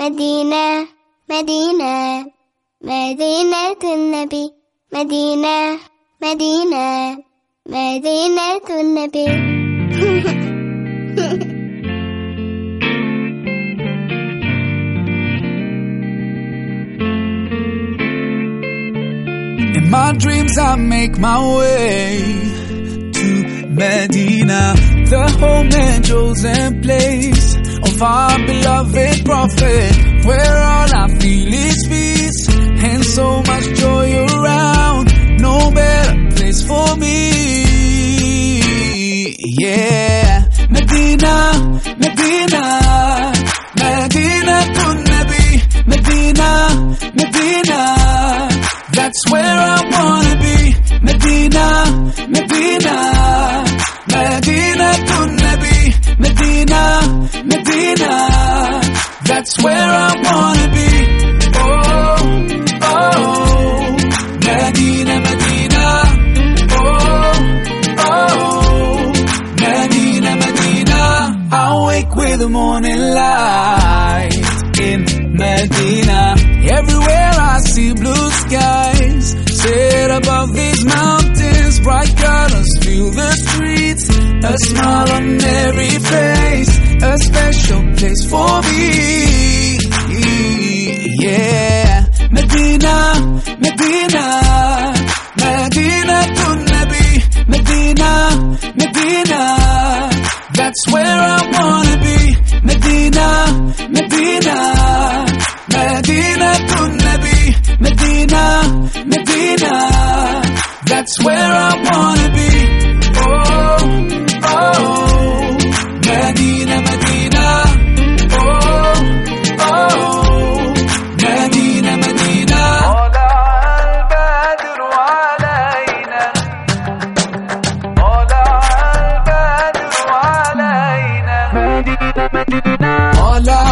مدينة مدينة مدينة النبي مدينة مدينة مدينة النبي In my dreams, I make my way to Medina, the home and chosen place of our beloved Prophet, where all I feel is peace and so much joy around. No better place for me. Yeah, Medina, Medina, Medina Nabi, Medina, Medina. That's where I wanna That's where I wanna be. Oh, oh, Medina, Medina. Oh, oh, Medina, Medina. I wake with the morning light in Medina. Everywhere I see blue skies, set above these mountains, bright colors fill the streets, a smile on every To Nabi, Medina, Medina. That's where I wanna be. Oh, oh, Medina, Medina. Oh, oh, Medina, Medina. طلع البدر علينا طلع البدر علينا مدينة مدينة طلع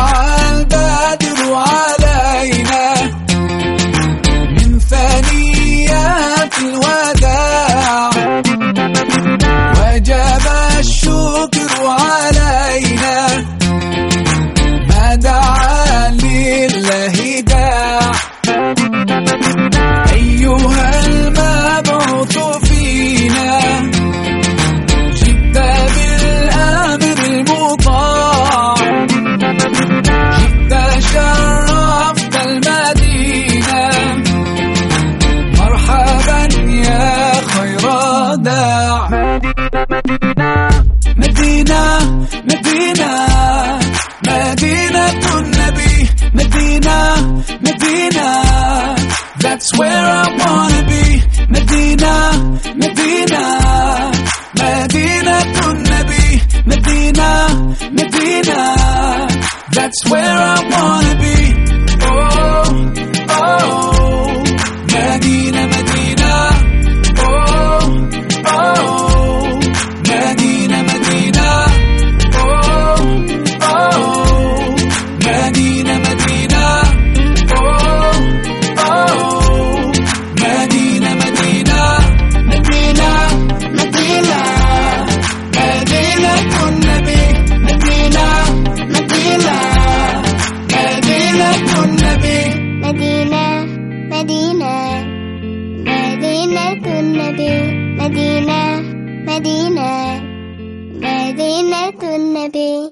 That's where I wanna be دينة النبي